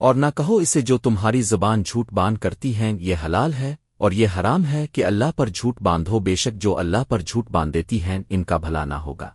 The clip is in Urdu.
اور نہ کہو اسے جو تمہاری زبان جھوٹ باندھ کرتی ہیں، یہ حلال ہے اور یہ حرام ہے کہ اللہ پر جھوٹ باندھو، بے شک جو اللہ پر جھوٹ باندھ دیتی ہیں، ان کا بھلا نہ ہوگا۔